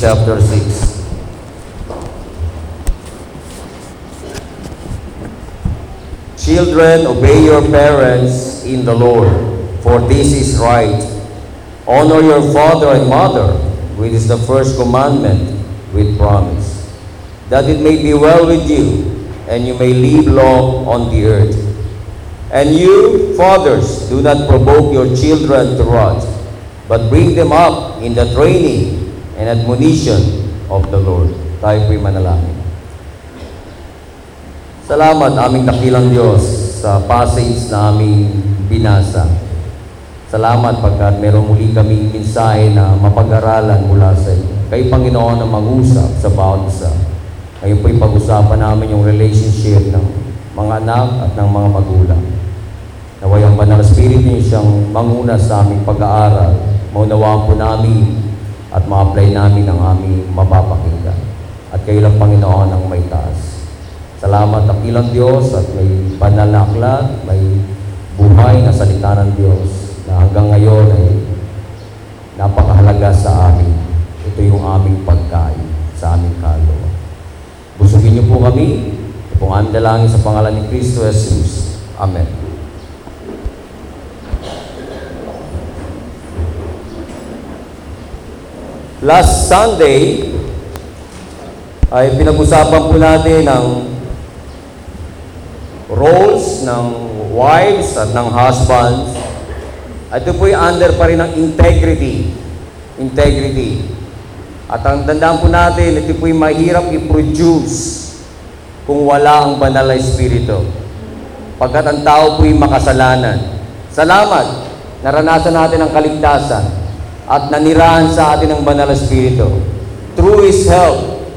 chapter 6. Children, obey your parents in the Lord, for this is right. Honor your father and mother, which is the first commandment with promise, that it may be well with you, and you may live long on the earth. And you, fathers, do not provoke your children to wrath, but bring them up in the training and admonition of the Lord. Tayo po'y manalangin. Salamat aming dakilang Diyos sa passage na aming binasa. Salamat pagkat meron muli kaming mensahe na mapag-aralan mula sa iyo. Kay Panginoon na mag-usap sa bawat isa. Ngayon po'y pag-usapan namin yung relationship ng mga anak at ng mga magulang. Naway ang banal na spirit niyo siyang manguna sa aming pag-aaral. Maunawaan po namin at ma-apply namin ang aming mapapakinggan. At kayo Panginoon ang may taas. Salamat dakilang Diyos at may banal na aklat, may buhay na salita ng Diyos na hanggang ngayon ay napakahalaga sa amin. Ito yung aming pagkain sa aming kaluluwa. Busugin niyo po kami. Ito pong aming dalangin sa pangalan ni Kristo Jesus. Amen. Last Sunday, ay pinag-usapan po natin ang roles ng wives at ng husbands. At ito po'y under pa rin ng integrity. Integrity. At ang tandaan po natin, ito po'y mahirap i-produce kung wala ang banal na espiritu. Pagkat ang tao po'y makasalanan. Salamat, naranasan natin ang kaligtasan at nanirahan sa atin ang banal na espiritu. Through His help,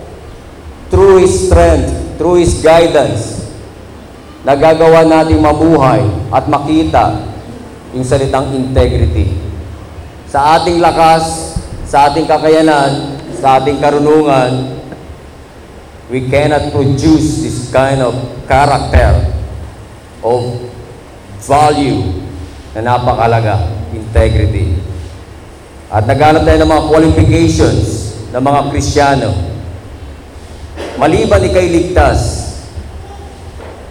through His strength, through His guidance, nagagawa nating mabuhay at makita yung salitang integrity. Sa ating lakas, sa ating kakayanan, sa ating karunungan, we cannot produce this kind of character of value na napakalaga, integrity. At naghanap tayo ng mga qualifications ng mga Kristiyano. Maliban ikay ligtas,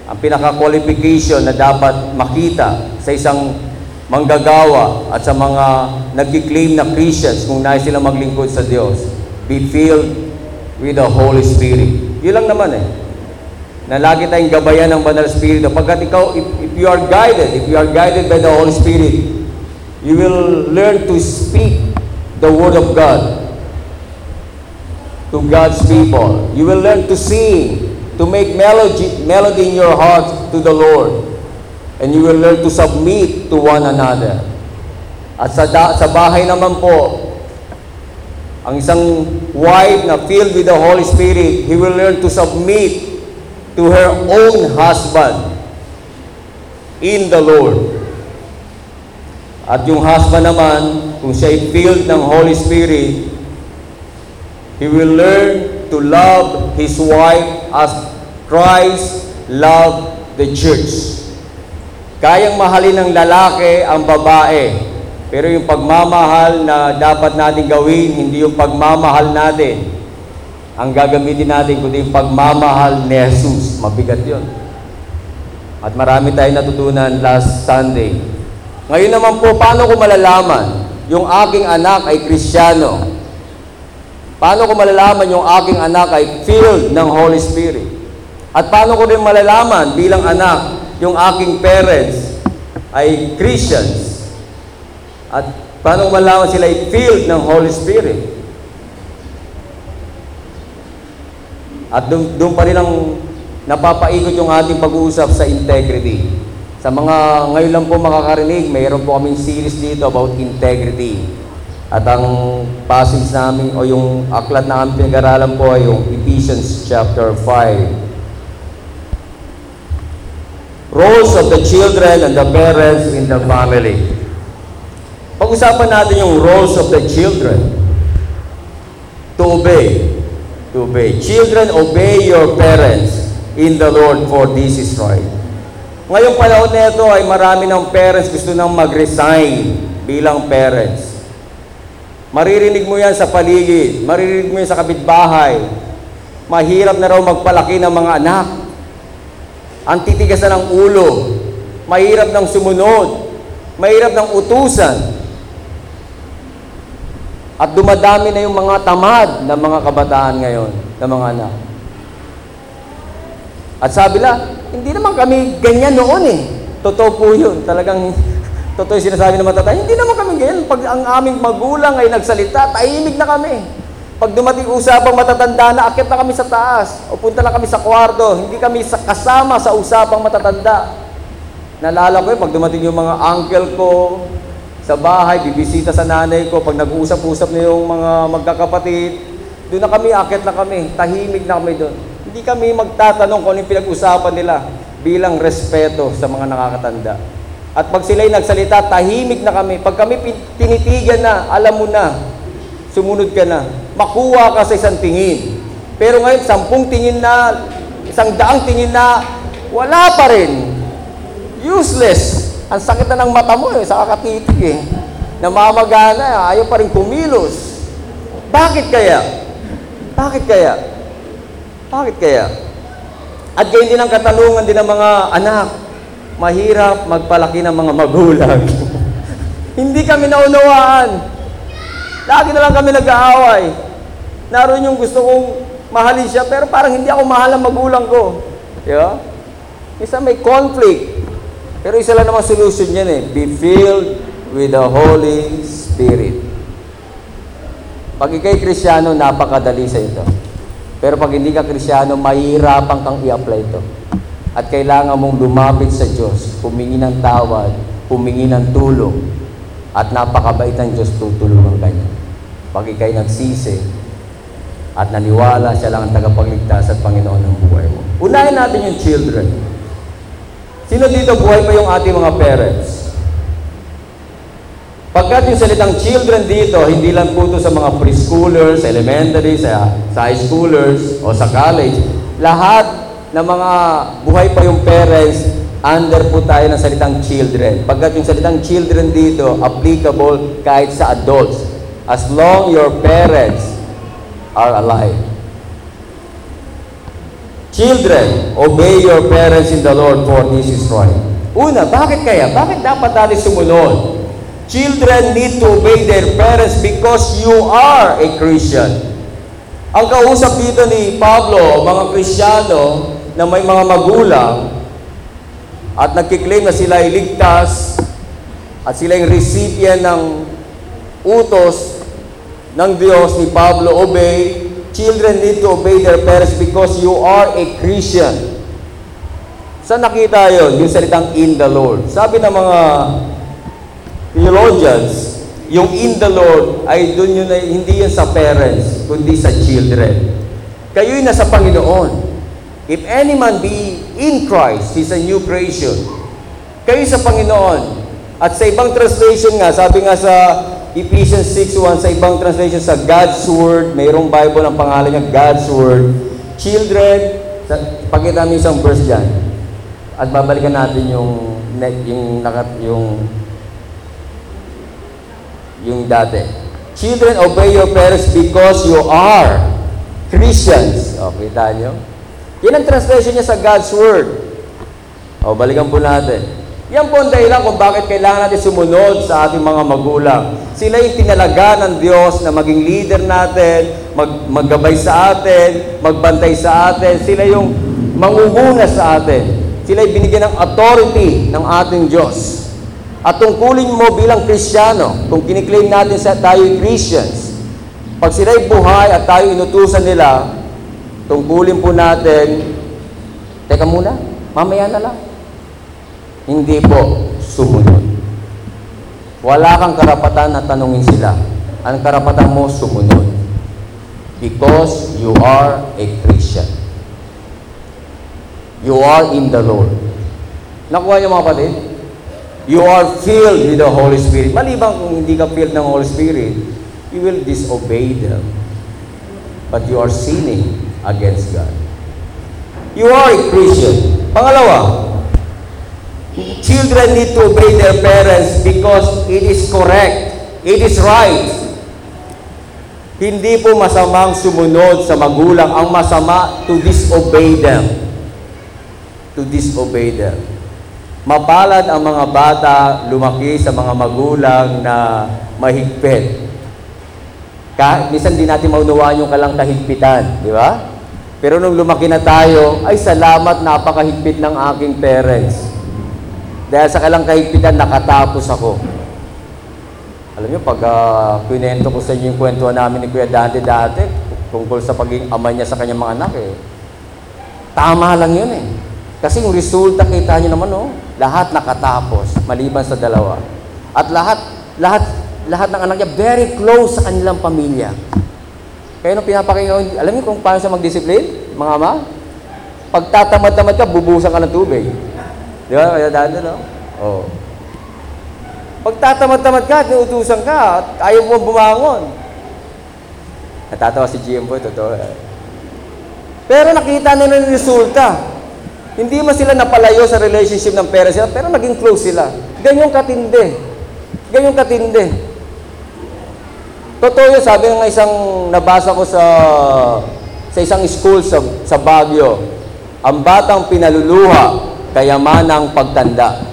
ang pinaka-qualification na dapat makita sa isang manggagawa at sa mga nagkiklaim na Christians kung nais sila maglingkod sa Diyos, be filled with the Holy Spirit. Yun lang naman eh. Na lagi tayong gabayan ng Banal Espiritu. Pagkat ikaw, if, if you are guided, if you are guided by the Holy Spirit, you will learn to speak the Word of God to God's people. You will learn to sing, to make melody, melody in your heart to the Lord. And you will learn to submit to one another. At sa, da, sa bahay naman po, ang isang wife na filled with the Holy Spirit, he will learn to submit to her own husband in the Lord. At yung husband naman, kung siya ay filled ng Holy Spirit, he will learn to love his wife as Christ loved the church. Kayang mahalin ng lalaki ang babae, pero yung pagmamahal na dapat natin gawin, hindi yung pagmamahal natin. Ang gagamitin natin, kundi yung pagmamahal ni Jesus. Mabigat yon. At marami tayong natutunan last Sunday. Ngayon naman po, paano ko malalaman yung aking anak ay Kristiyano? Paano ko malalaman yung aking anak ay filled ng Holy Spirit? At paano ko rin malalaman bilang anak yung aking parents ay Christians? At paano ko malalaman sila ay filled ng Holy Spirit? At doon, pa rin ang napapaikot yung ating pag-uusap sa integrity. Sa mga ngayon lang po makakarinig, mayroon po kaming series dito about integrity. At ang passage namin o yung aklat na aming pinag-aralan po ay yung Ephesians chapter 5. Roles of the children and the parents in the family. Pag-usapan natin yung roles of the children. To obey. To obey. Children, obey your parents in the Lord for this is right. Ngayong panahon na ito ay marami ng parents gusto nang mag-resign bilang parents. Maririnig mo yan sa paligid. Maririnig mo yan sa kapitbahay. Mahirap na raw magpalaki ng mga anak. Ang titigas ng ulo. Mahirap ng sumunod. Mahirap ng utusan. At dumadami na yung mga tamad ng mga kabataan ngayon, ng mga anak. At sabi la, hindi naman kami ganyan noon eh. Totoo po yun. Talagang, totoo yung sinasabi ng matatay. Hindi naman kami ganyan. Pag ang aming magulang ay nagsalita, tahimik na kami. Pag dumating usapang matatanda na, na kami sa taas. O punta na kami sa kwarto. Hindi kami sa, kasama sa usapang matatanda. Naalala ko yun, pag dumating yung mga uncle ko sa bahay, bibisita sa nanay ko, pag nag-uusap-usap na yung mga magkakapatid, doon na kami, akit na kami, tahimik na kami doon. Hindi kami magtatanong kung ano pinag-usapan nila bilang respeto sa mga nakakatanda. At pag sila'y nagsalita, tahimik na kami. Pag kami tinitigan na, alam mo na, sumunod ka na. Makuha ka sa isang tingin. Pero ngayon, sampung tingin na, isang daang tingin na, wala pa rin. Useless. Ang sakit na ng mata mo eh, sa kakatitig eh. Namamagana, ayaw pa rin kumilos. Bakit kaya? Bakit kaya? Bakit kaya? At gayon din ang katanungan din ng mga anak. Mahirap magpalaki ng mga magulang. Hindi kami naunawaan. Lagi na lang kami nag-aaway. Naroon yung gusto kong mahalin siya, pero parang hindi ako mahal ang magulang ko. Di ba? Isa may conflict. Pero isa lang naman solution yan eh. Be filled with the Holy Spirit. Pag ikay Krisyano, napakadali sa ito. Pero pag hindi ka Krisyano, mahirapan kang i-apply ito. At kailangan mong lumapit sa Diyos, humingi ng tawad, humingi ng tulong, at napakabait ng Diyos tutulungan ka niya. Pag ikay nagsisi, at naniwala siya lang ang tagapagligtas at Panginoon ng buhay mo. Unahin natin yung children. Sino dito buhay pa yung ating mga parents? Pagkat yung salitang children dito, hindi lang po ito sa mga preschoolers, elementary, sa, sa high schoolers, o sa college. Lahat ng mga buhay pa yung parents, under po tayo ng salitang children. Pagkat yung salitang children dito, applicable kahit sa adults. As long your parents are alive. Children, obey your parents in the Lord for this is right. Una, bakit kaya? Bakit dapat natin sumunod? Children need to obey their parents because you are a Christian. Ang kausap dito ni Pablo, mga Kristiyano na may mga magulang at nagkiklaim na sila ay ligtas at sila yung recipient ng utos ng Diyos ni Pablo, obey. Children need to obey their parents because you are a Christian. Saan nakita yon? Yung salitang in the Lord. Sabi ng mga theologians, yung in the Lord ay dun yun ay hindi yan sa parents, kundi sa children. Kayo'y nasa Panginoon. If any man be in Christ, he's a new creation. Kayo sa Panginoon. At sa ibang translation nga, sabi nga sa Ephesians 6.1, sa ibang translation sa God's Word, mayroong Bible ang pangalan niya, God's Word. Children, sa, pakita namin isang verse dyan. At babalikan natin yung, yung, nakat, yung yung dati. Children, obey your parents because you are Christians. O, kita nyo? Yan ang translation niya sa God's Word. O, balikan po natin. Yan po ang dahilan kung bakit kailangan natin sumunod sa ating mga magulang. Sila yung tinalaga ng Diyos na maging leader natin, mag, maggabay sa atin, magbantay sa atin. Sila yung mangunguna sa atin. Sila yung binigyan ng authority ng ating Diyos. At tungkulin mo bilang Kristiyano, kung kiniklaim natin sa tayo Christians, pag sila'y buhay at tayo inutusan nila, tungkulin po natin, teka muna, mamaya na lang. Hindi po sumunod. Wala kang karapatan na tanungin sila. Ang karapatan mo sumunod. Because you are a Christian. You are in the Lord. Nakuha niyo mga kapatid? You are filled with the Holy Spirit. Maliban kung hindi ka filled ng Holy Spirit, you will disobey them. But you are sinning against God. You are a Christian. Pangalawa, children need to obey their parents because it is correct. It is right. Hindi po masamang sumunod sa magulang. Ang masama, to disobey them. To disobey them. Mapalad ang mga bata lumaki sa mga magulang na mahigpit. Kahit minsan di natin maunawaan yung kalang kahigpitan, di ba? Pero nung lumaki na tayo, ay salamat napakahigpit ng aking parents. Dahil sa kalang kahigpitan, nakatapos ako. Alam niyo, pag uh, kwento ko sa inyo yung kwentuhan namin ni Kuya Dante dati, tungkol sa pagiging ama niya sa kanyang mga anak eh. Tama lang yun eh. Kasi yung resulta, kita niyo naman oh, lahat nakatapos, maliban sa dalawa. At lahat, lahat, lahat ng anak niya very close sa kanilang pamilya. Kaya nung pinapakinggan, alam niyo kung paano siya mag-discipline, mga ama? Pag tatamad-tamad ka, bubusan ka ng tubig. Di ba? Kaya dati, no? Oo. Pag tatamad-tamad ka, tinutusan ka, at ayaw mo bumangon. Natatawa si GM Boy, totoo. eh. Pero nakita nila yung resulta. Hindi man sila napalayo sa relationship ng parents nila, pero naging close sila. Ganyong katindi. Ganyong katindi. Totoo yun, sabi ng isang nabasa ko sa sa isang school sa, sa Baguio, ang batang pinaluluha, kayamanang pagtanda.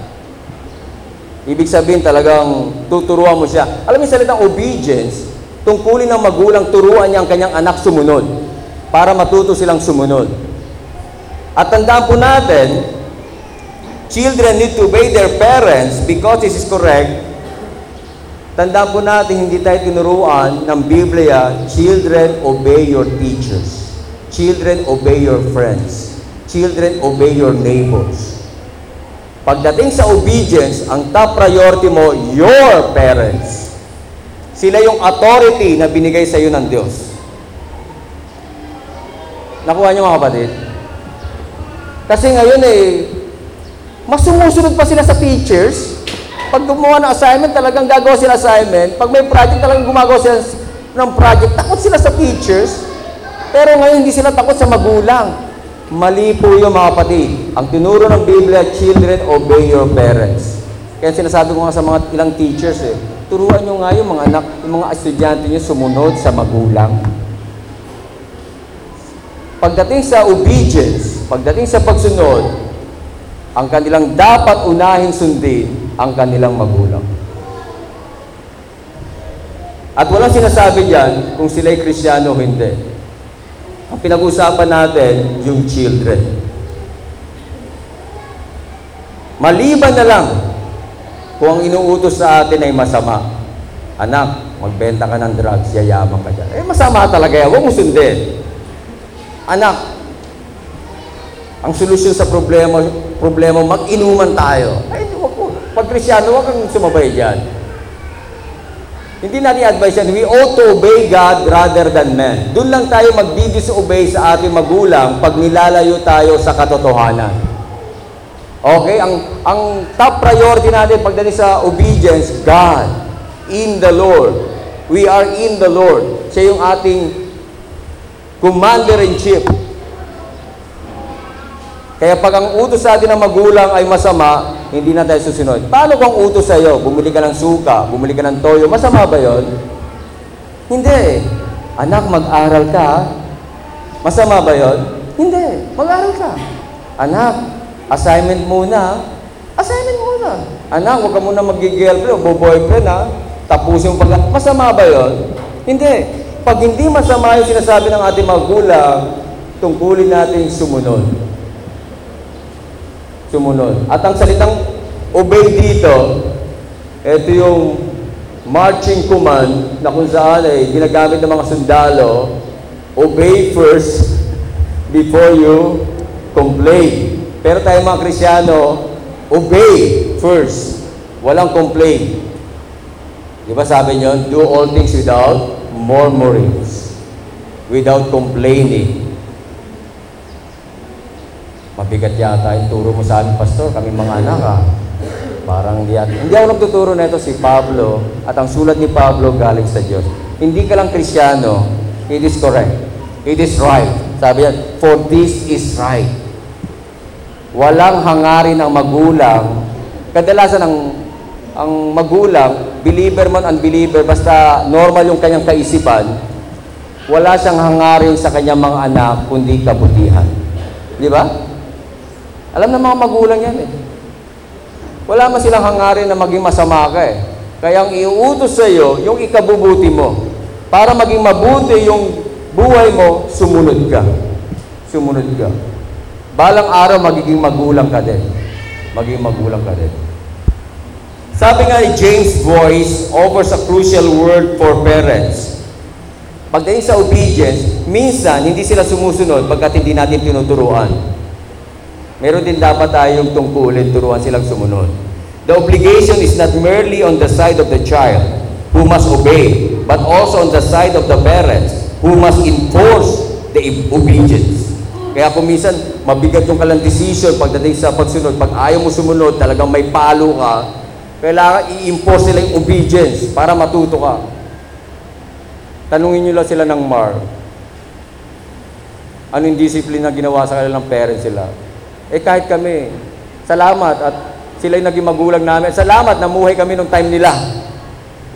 Ibig sabihin talagang tuturuan mo siya. Alam mo yung salitang obedience, tungkulin ng magulang, turuan niya ang kanyang anak sumunod para matuto silang sumunod. At tandaan po natin, children need to obey their parents because this is correct. Tandaan po natin, hindi tayo tinuruan ng Biblia, children, obey your teachers. Children, obey your friends. Children, obey your neighbors. Pagdating sa obedience, ang top priority mo, your parents. Sila yung authority na binigay sa iyo ng Diyos. Nakuha niyo mga kapatid? Kasi ngayon eh, mas sumusunod pa sila sa teachers. Pag gumawa ng assignment, talagang gagawa sila assignment. Pag may project, talagang gumagawa sila ng project. Takot sila sa teachers. Pero ngayon, hindi sila takot sa magulang. Mali po yung mga kapatid. Ang tinuro ng Biblia, children, obey your parents. Kaya sinasabi ko nga sa mga ilang teachers eh, turuan nyo nga yung mga anak, yung mga estudyante nyo sumunod sa magulang. Pagdating sa obedience, pagdating sa pagsunod, ang kanilang dapat unahin sundin ang kanilang magulang. At walang sinasabi diyan kung sila'y kristyano o hindi. Ang pinag-usapan natin, yung children. Maliban na lang kung ang inuutos sa atin ay masama. Anak, magbenta ka ng drugs, yayaman ka dyan. Eh, masama talaga yan. Huwag mo sundin. Anak, ang solusyon sa problema, problema mag-inuman tayo. Ay, wag ko. Pag krisyano, huwag kang sumabay dyan. Hindi natin advice yan. We ought to obey God rather than men. Doon lang tayo mag-disobey sa ating magulang pag nilalayo tayo sa katotohanan. Okay? Ang, ang top priority natin pagdating sa obedience, God. In the Lord. We are in the Lord. Siya yung ating commander-in-chief. Kaya pag ang utos sa atin ng magulang ay masama, hindi na tayo susunod. Paano kung utos sa iyo? Bumili ka ng suka, bumili ka ng toyo, masama ba yon? Hindi. Anak, mag-aral ka. Masama ba yon? Hindi. Mag-aral ka. Anak, assignment muna. Assignment muna. Anak, huwag ka muna mag-girlfriend o boyfriend ha. Tapusin mo pag... Masama ba yon? Hindi. Pag hindi masama yung sinasabi ng ating magulang, tungkulin natin sumunod sumunod. At ang salitang obey dito, ito yung marching command na kung saan ay ginagamit ng mga sundalo, obey first before you complain. Pero tayo mga Krisyano, obey first. Walang complain. Di ba sabi nyo, do all things without murmurings, without complaining. Mabigat yata yung turo mo sa amin, Pastor. Kami mga anak, ah. Parang hindi, hindi ako nagtuturo na ito si Pablo at ang sulat ni Pablo galing sa Diyos. Hindi ka lang Krisyano, it is correct. It is right. Sabi yan, for this is right. Walang hangarin ang magulang. Kadalasan ang ang magulang, believer man unbeliever, basta normal yung kanyang kaisipan, wala siyang hangarin sa kanyang mga anak kundi kabutihan. Di ba? Alam ng mga magulang yan eh. Wala man silang hangarin na maging masama ka eh. Kaya ang iuutos sa iyo, yung ikabubuti mo. Para maging mabuti yung buhay mo, sumunod ka. Sumunod ka. Balang araw, magiging magulang ka din. Magiging magulang ka din. Sabi nga ni James Boyce, offers a crucial word for parents. Pagdating sa obedience, minsan hindi sila sumusunod pagkat hindi natin tinuturuan. Meron din dapat tayong tungkulin, turuan silang sumunod. The obligation is not merely on the side of the child who must obey, but also on the side of the parents who must enforce the obedience. Kaya kung minsan mabigat yung kalang decision pagdating sa pagsunod, pag ayaw mo sumunod, talagang may palo ka, kailangan i-enforce nila yung obedience para matuto ka. Tanungin nyo lang sila ng MAR. Anong discipline na ginawa sa kanilang parents sila? Eh kahit kami, salamat at sila yung naging magulang namin. Salamat, namuhay kami nung time nila.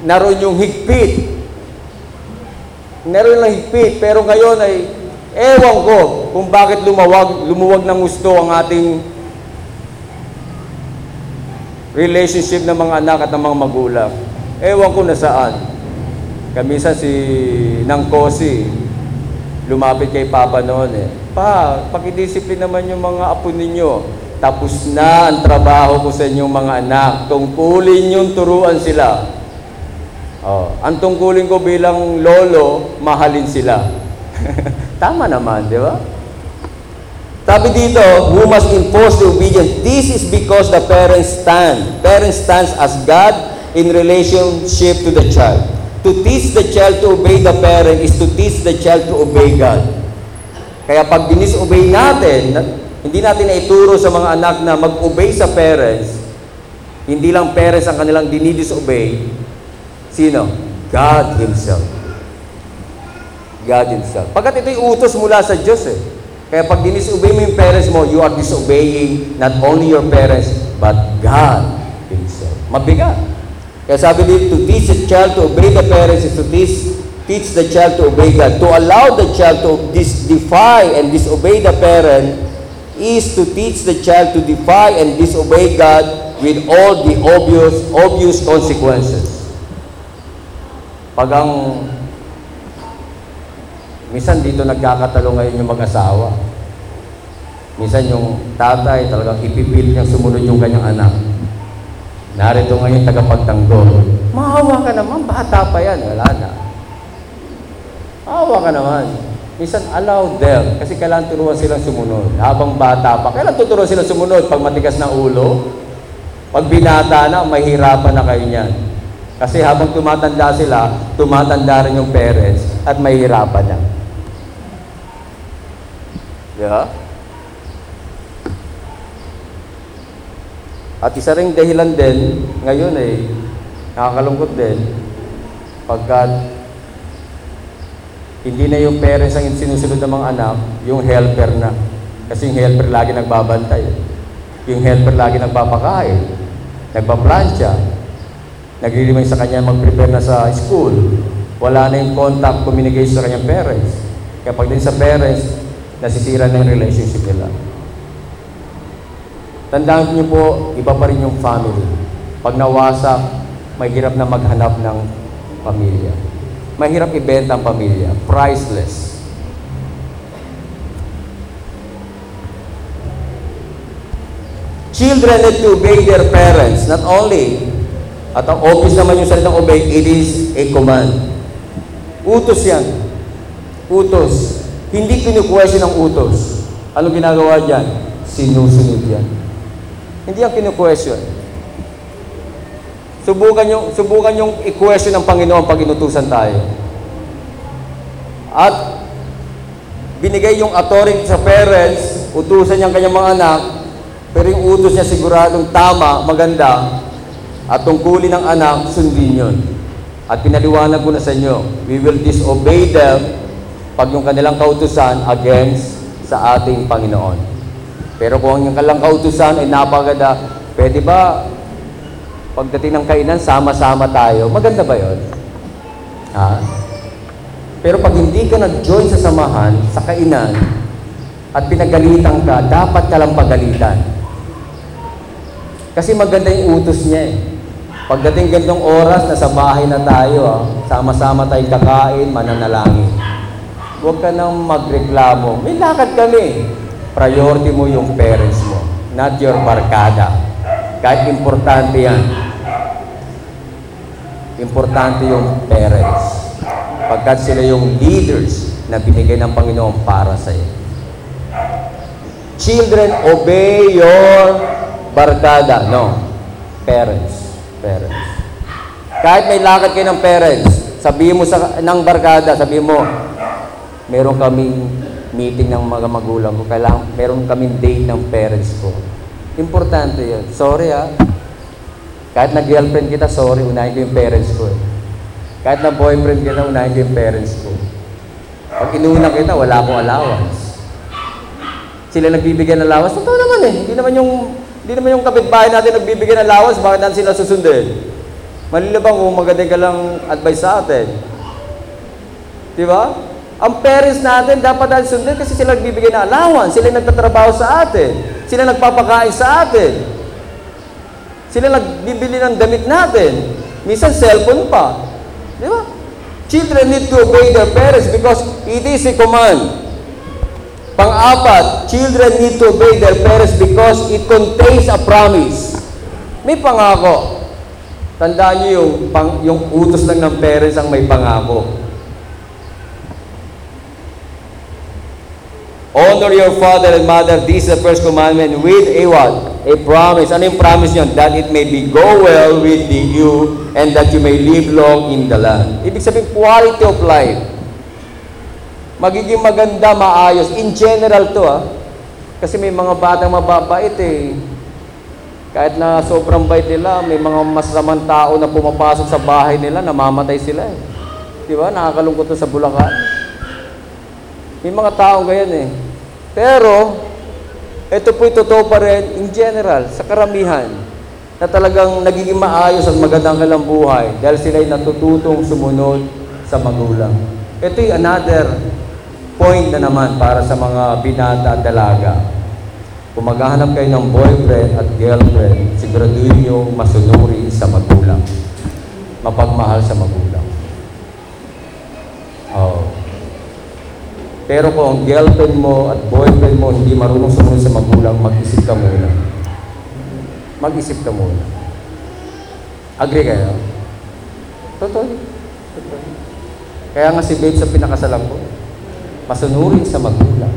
Naroon yung higpit. Naroon lang higpit, pero ngayon ay ewan ko kung bakit lumawag, lumuwag ng gusto ang ating relationship ng mga anak at ng mga magulang. Ewan ko na saan. Kamisan si Nang Kosi, lumapit kay Papa noon eh. Pa, pakidisiplin naman yung mga apo ninyo. Tapos na ang trabaho ko sa inyong mga anak. Tungkulin yung turuan sila. Oh, ang tungkulin ko bilang lolo, mahalin sila. Tama naman, di ba? Sabi dito, who must enforce the obedience. This is because the parents stand. Parents stands as God in relationship to the child. To teach the child to obey the parent is to teach the child to obey God. Kaya pag disobey natin, na- hindi natin na ituro sa mga anak na mag-obey sa parents, hindi lang parents ang kanilang dinidisobey, sino? God Himself. God Himself. Pagkat ito'y utos mula sa Diyos eh. Kaya pag dinisobey mo yung parents mo, you are disobeying not only your parents, but God Himself. Mabigat. Kaya sabi dito, to teach the child to obey the parents is to teach, teach the child to obey God. To allow the child to dis- defy and disobey the parent is to teach the child to defy and disobey God with all the obvious, obvious consequences. Pag ang Minsan dito nagkakatalo ngayon yung mag-asawa. Minsan yung tatay talagang ipipilit niyang sumunod yung kanyang anak. Narito ngayon tagapagtanggol. Maawa ka naman, bata pa yan. Wala na. Maawa ka naman. Minsan allow them kasi kailangan turuan silang sumunod. Habang bata pa, kailan tuturuan silang sumunod? Pag matigas ng ulo? Pag binata na, mahirapan na kayo niyan. Kasi habang tumatanda sila, tumatanda rin yung parents at mahirapan na. Di At isa ring dahilan din, ngayon eh, nakakalungkot din, pagkat hindi na yung parents ang sinusunod ng mga anak, yung helper na. Kasi yung helper lagi nagbabantay. Yung helper lagi nagpapakain, nagpaplansya, nagre-remind sa kanya mag-prepare na sa school. Wala na yung contact, communication sa kanyang parents. Kaya pag din sa parents, nasisira na yung relationship nila. Tandaan niyo po, iba pa rin yung family. Pag nawasak, mahirap na maghanap ng pamilya. Mahirap ibenta ang pamilya. Priceless. Children need to obey their parents. Not only, at ang obvious naman yung salitang obey, it is a command. Utos yan. Utos. Hindi kinukwestiyon ang utos. Ano ginagawa dyan? Sinusunod yan. Hindi ang kinukwestiyon. Subukan yung, subukan yung i-question ng Panginoon pag inutusan tayo. At binigay yung authority sa parents, utusan niya ang kanyang mga anak, pero yung utos niya siguradong tama, maganda, at tungkulin ng anak, sundin yun. At pinaliwanag ko na sa inyo, we will disobey them pag yung kanilang kautusan against sa ating Panginoon. Pero kung yung kanilang kautusan ay napaganda, pwede ba pagdating ng kainan, sama-sama tayo? Maganda ba yon? Ha? Pero pag hindi ka nag-join sa samahan, sa kainan, at pinagalitan ka, dapat ka lang pagalitan. Kasi maganda yung utos niya eh. Pagdating gandong oras, nasa bahay na tayo, sama-sama tayong kakain, mananalangin. Huwag ka nang magreklamo. May lakad kami. Priority mo yung parents mo, not your barkada. Kahit importante yan. Importante yung parents. Pagkat sila yung leaders na binigay ng Panginoon para sa iyo. Children, obey your barkada. No. Parents. Parents. Kahit may lakad kayo ng parents, sabihin mo sa, ng barkada, sabihin mo, meron kaming meeting ng mga magulang ko, kailangan, meron kaming date ng parents ko. Importante yun. Sorry ah. Kahit na girlfriend kita, sorry, unahin ko yung parents ko eh. Kahit na boyfriend kita, unahin ko yung parents ko. Pag inuna kita, wala akong allowance. Sila nagbibigyan ng allowance, totoo naman eh. Hindi naman yung, hindi naman yung kapitbahay natin nagbibigyan ng allowance, bakit natin sila susundin? Malilabang kung magaling ka lang advice sa atin. Di ba? Ang parents natin dapat natin sundin kasi sila nagbibigay ng allowance, sila nagtatrabaho sa atin, sila nagpapakain sa atin, sila nagbibili ng damit natin, minsan cellphone pa. Di ba? Children need to obey their parents because it is a command. Pang-apat, children need to obey their parents because it contains a promise. May pangako. Tandaan niyo yung, yung utos lang ng parents ang may pangako. Honor your father and mother. This is the first commandment with a what? A promise. Ano yung promise niyon? That it may be go well with you and that you may live long in the land. Ibig sabihin, quality of life. Magiging maganda, maayos. In general to ah. Kasi may mga batang mababait eh. Kahit na sobrang bait nila, may mga masamang tao na pumapasok sa bahay nila, namamatay sila eh. Di ba? Nakakalungkot to sa Bulacan. May mga tao ganyan eh. Pero, ito po'y totoo pa rin in general, sa karamihan, na talagang nagiging maayos at magandang kalang buhay dahil sila'y natututong sumunod sa magulang. Ito'y another point na naman para sa mga binata at dalaga. Kung maghahanap kayo ng boyfriend at girlfriend, siguraduhin nyo masunuri sa magulang. Mapagmahal sa magulang. Oh. Pero kung ang girlfriend mo at boyfriend mo hindi marunong sumunod sa magulang, mag-isip ka muna. Mag-isip ka muna. Agree kayo? Totoo. Totoo. Kaya nga si Babe sa pinakasalan ko, masunurin sa magulang.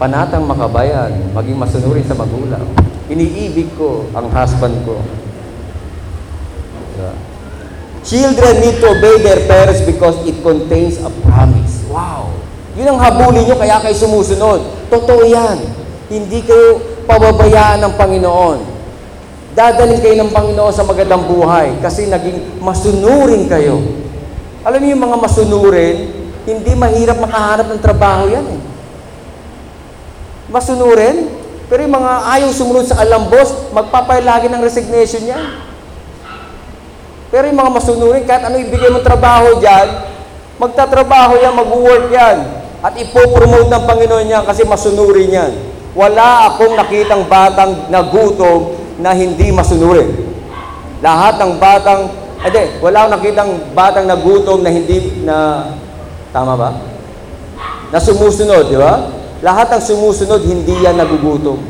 Panatang makabayan, maging masunurin sa magulang. Iniibig ko ang husband ko. Diba? Children need to obey their parents because it contains a promise. Wow! Yun ang habulin nyo, kaya kayo sumusunod. Totoo yan. Hindi kayo pababayaan ng Panginoon. Dadalhin kayo ng Panginoon sa magandang buhay kasi naging masunurin kayo. Alam niyo yung mga masunurin, hindi mahirap makahanap ng trabaho yan eh. Masunurin, pero yung mga ayaw sumunod sa alambos, magpapay lagi ng resignation yan. Pero yung mga masunurin, kahit ano ibigay mong trabaho dyan, magtatrabaho yan, mag-work yan. At ipopromote ng Panginoon yan kasi masunurin yan. Wala akong nakitang batang nagutom na hindi masunurin. Lahat ng batang, hindi, wala akong nakitang batang nagutom na hindi na, tama ba? Na sumusunod, di ba? Lahat ng sumusunod, hindi yan nagugutom.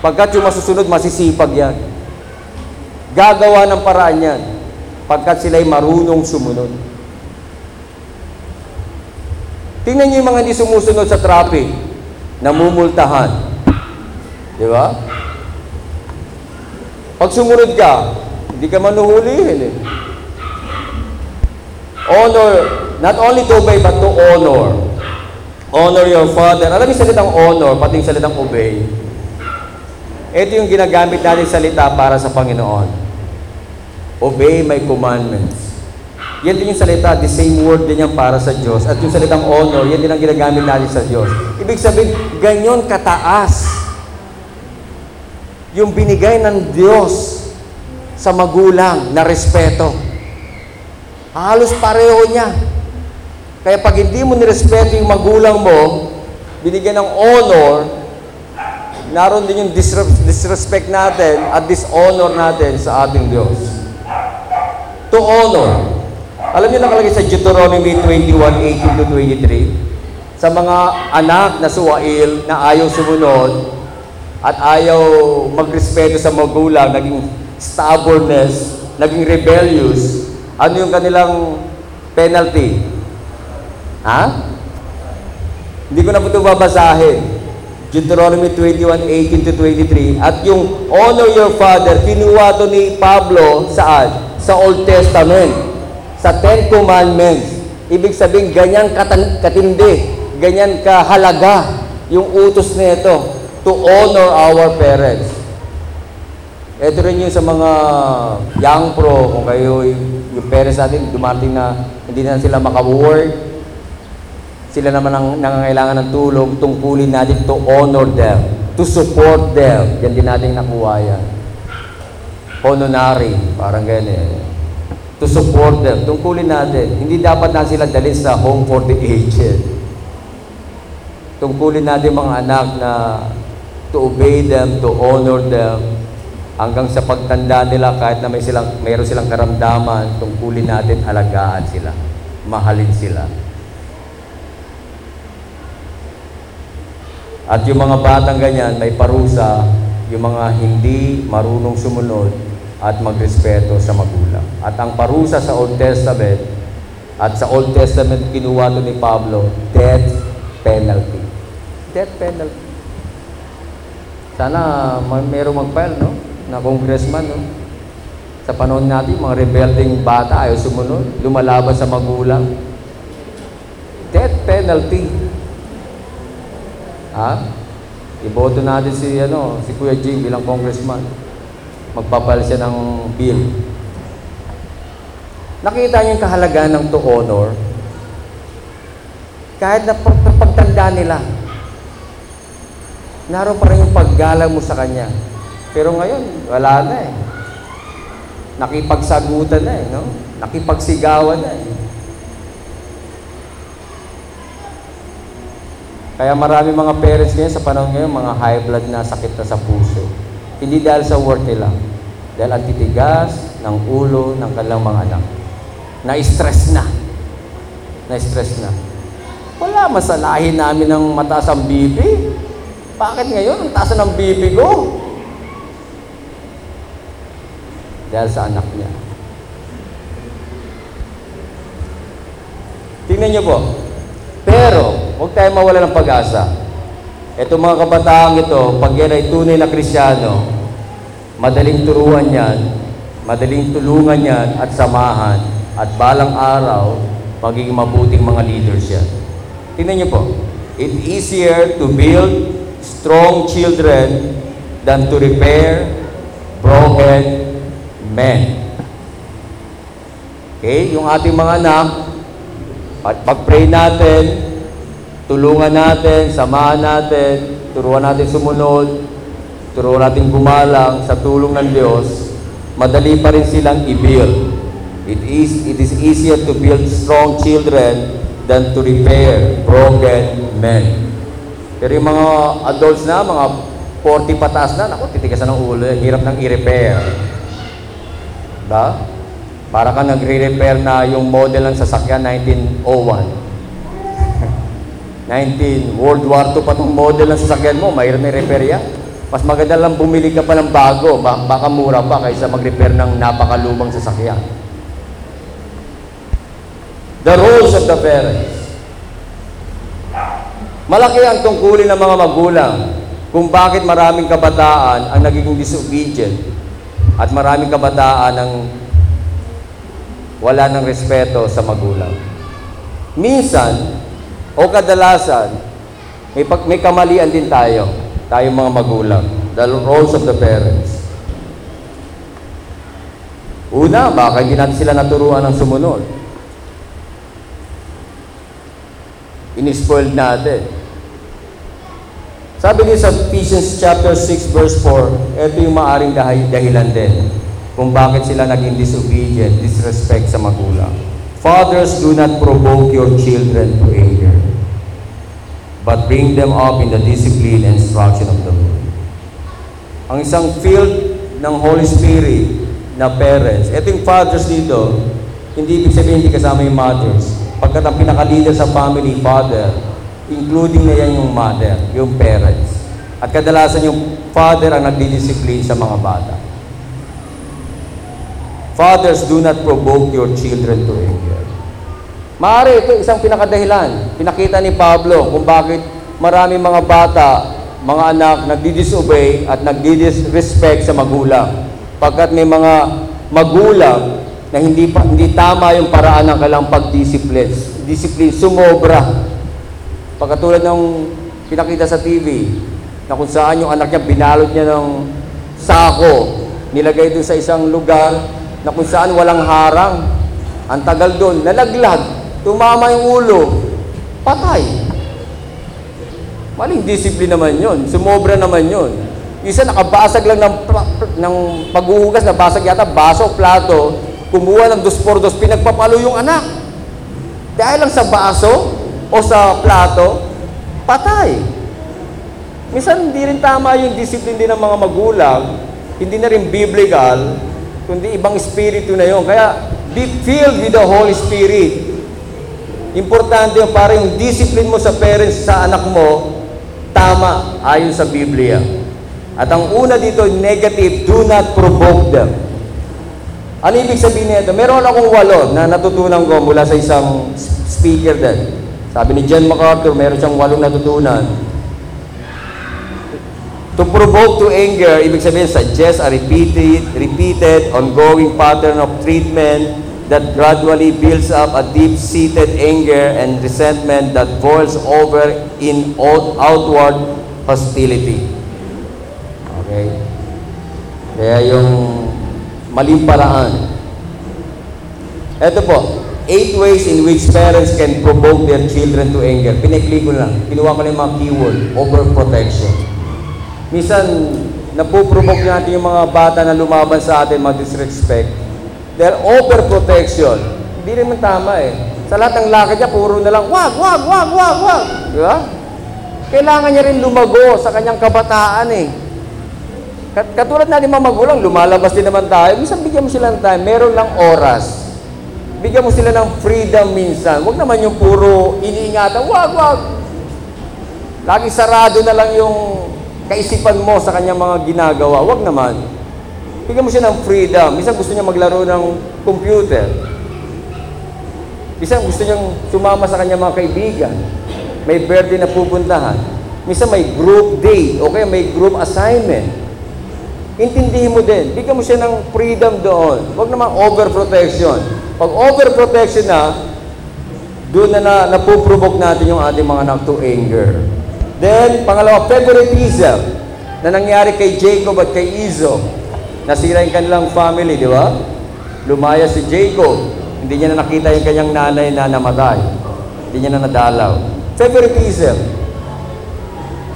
Pagkat yung masusunod, masisipag yan. Gagawa ng paraan yan pagkat sila'y marunong sumunod. Tingnan niyo yung mga hindi sumusunod sa traffic, namumultahan. Di ba? Pag sumunod ka, hindi ka manuhulihin eh. Honor, not only to obey, but to honor. Honor your father. Alam niyo salitang honor, pati yung salitang obey. Ito yung ginagamit natin salita para sa Panginoon. Obey my commandments. Yan din yung salita, the same word din yan para sa Diyos. At yung salitang honor, yan din ang ginagamit natin sa Diyos. Ibig sabihin, ganyan kataas yung binigay ng Diyos sa magulang na respeto. Halos pareho niya. Kaya pag hindi mo nirespeto yung magulang mo, binigyan ng honor, naroon din yung disre- disrespect natin at dishonor natin sa ating Diyos. To honor. Alam niyo nakalagay sa Deuteronomy 21, 18 to 23, sa mga anak na suwail na ayaw sumunod at ayaw magrespeto sa magulang, naging stubbornness, naging rebellious, ano yung kanilang penalty? Ha? Hindi ko na po ito babasahin. Deuteronomy 21, 18 to 23. At yung honor your father, kinuha to ni Pablo saan? Sa Old Testament. Sa Ten Commandments. Ibig sabihin, ganyan katindi, ganyan kahalaga yung utos nito to honor our parents. Ito rin yung sa mga young pro, kung kayo, yung parents natin, dumating na hindi na sila makawork, sila naman ang nangangailangan ng tulong, tungkulin natin to honor them, to support them. Yan din natin nakuha yan. Honorary, parang ganyan. To support them, tungkulin natin. Hindi dapat na sila dalhin sa home for the aged. Tungkulin natin mga anak na to obey them, to honor them, hanggang sa pagtanda nila kahit na may silang, mayroon silang karamdaman, tungkulin natin alagaan sila, mahalin sila. At yung mga batang ganyan, may parusa, yung mga hindi marunong sumunod at magrespeto sa magulang. At ang parusa sa Old Testament, at sa Old Testament kinuha to ni Pablo, death penalty. Death penalty. Sana may merong mag-file, no? Na congressman, no? Sa panahon natin, mga rebelding bata ayaw sumunod, lumalaban sa magulang. Death penalty. Ha? Iboto natin si ano, si Kuya Jing bilang congressman. Magpapal siya ng bill. Nakita niyo yung kahalagaan ng to honor. Kahit na pag- na pagtanda nila, naroon pa rin yung paggalang mo sa kanya. Pero ngayon, wala na eh. Nakipagsagutan na eh, no? Nakipagsigawan na eh. Kaya marami mga parents ngayon sa panahon ngayon, mga high blood na sakit na sa puso. Hindi dahil sa work nila. Dahil ang titigas ng ulo ng kanilang mga anak. Na-stress na. Na-stress na. Wala, masalahin namin ng mataas ang BP. Bakit ngayon? Ang taas ng BP ko. Dahil sa anak niya. Tingnan niyo po. Pero, huwag tayo mawala ng pag-asa. Itong mga kabataang ito, pag yan ay tunay na krisyano, madaling turuan yan, madaling tulungan yan at samahan, at balang araw, magiging mabuting mga leaders yan. Tingnan niyo po. It's easier to build strong children than to repair broken men. Okay? Yung ating mga anak, at pag-pray natin, tulungan natin, samahan natin, turuan natin sumunod, turuan natin gumalang sa tulong ng Diyos, madali pa rin silang i-build. It is, it is easier to build strong children than to repair broken men. Pero yung mga adults na, mga 40 pataas na, naku, titigasan ng ulo, hirap nang i-repair. Diba? Para ka nagre-repair na yung model ng sasakyan 1901. 19, World War II pa itong model ng sasakyan mo, mahirap na repair yan. Mas maganda lang bumili ka pa ng bago, ba- baka mura pa kaysa mag-repair ng napakalumang sasakyan. The roles of the parents. Malaki ang tungkulin ng mga magulang kung bakit maraming kabataan ang nagiging disobedient at maraming kabataan ang wala ng respeto sa magulang. Minsan, o kadalasan, may, pag, may kamalian din tayo, tayong mga magulang, the roles of the parents. Una, baka hindi natin sila naturuan ng sumunod. Inispoiled natin. Sabi niyo sa Ephesians chapter 6 verse 4, ito yung maaring dahi- dahilan din kung bakit sila naging disobedient, disrespect sa magulang. Fathers, do not provoke your children to anger, but bring them up in the discipline and instruction of the Lord. Ang isang field ng Holy Spirit na parents, ito yung fathers dito, hindi ibig sabihin hindi kasama yung mothers. Pagkat ang pinaka-leader sa family, father, including na yan yung mother, yung parents. At kadalasan yung father ang nagdidiscipline sa mga bata. Fathers, do not provoke your children to anger. Maaari, ito isang pinakadahilan. Pinakita ni Pablo kung bakit marami mga bata, mga anak, nagdi-disobey at nagdi-disrespect sa magulang. Pagkat may mga magulang na hindi pa, hindi tama yung paraan ng kailang pagdiscipline. Discipline, sumobra. Pagkatulad ng pinakita sa TV, na kung saan yung anak niya, binalot niya ng sako, nilagay doon sa isang lugar na kung saan walang harang. Ang tagal doon, nalaglag, tumama yung ulo, patay. Maling discipline naman yon, sumobra naman yon. Isa nakabasag lang ng, ng paghuhugas, nabasag yata baso, plato, kumuha ng dos por dos, pinagpapalo yung anak. Dahil lang sa baso o sa plato, patay. Minsan hindi rin tama yung discipline din ng mga magulang, hindi na rin biblical, kundi ibang espiritu na yon. Kaya be filled with the Holy Spirit. Importante yung para yung discipline mo sa parents, sa anak mo, tama ayon sa Biblia. At ang una dito, negative, do not provoke them. Ano ibig sabihin nito? Meron akong walo na natutunan ko mula sa isang speaker din. Sabi ni John MacArthur, meron siyang walong natutunan. To provoke to anger, ibig sabihin, suggest a repeated, repeated, ongoing pattern of treatment that gradually builds up a deep-seated anger and resentment that boils over in out- outward hostility. Okay? Kaya yung maling paraan. Ito po, eight ways in which parents can provoke their children to anger. Pinakli ko lang. Kinuha ko lang yung mga keyword. Overprotection. Minsan, napuprovoke natin yung mga bata na lumaban sa atin, mag-disrespect. Dahil overprotection. Hindi naman tama eh. Sa lahat ng lakad niya, puro na lang, wag, wag, wag, wag, wag. Di? Kailangan niya rin lumago sa kanyang kabataan eh. Kat- Katulad natin mga magulang, lumalabas din naman tayo. Minsan bigyan mo sila ng time, meron lang oras. Bigyan mo sila ng freedom minsan. Huwag naman yung puro iniingatan, wag, wag. Lagi sarado na lang yung kaisipan mo sa kanyang mga ginagawa. Huwag naman. Bigyan mo siya ng freedom. Minsan gusto niya maglaro ng computer. Minsan gusto niyang sumama sa kanyang mga kaibigan. May birthday na pupuntahan. Minsan may group date o kaya may group assignment. Intindihin mo din. Bigyan mo siya ng freedom doon. Huwag naman overprotection. Pag overprotection na, doon na, na napuprovoke natin yung ating mga anak to anger. Then, pangalawa, favoritism na nangyari kay Jacob at kay Iso. Nasira yung kanilang family, di ba? Lumaya si Jacob. Hindi niya na nakita yung kanyang nanay na namatay. Hindi niya na nadalaw. Favoritism.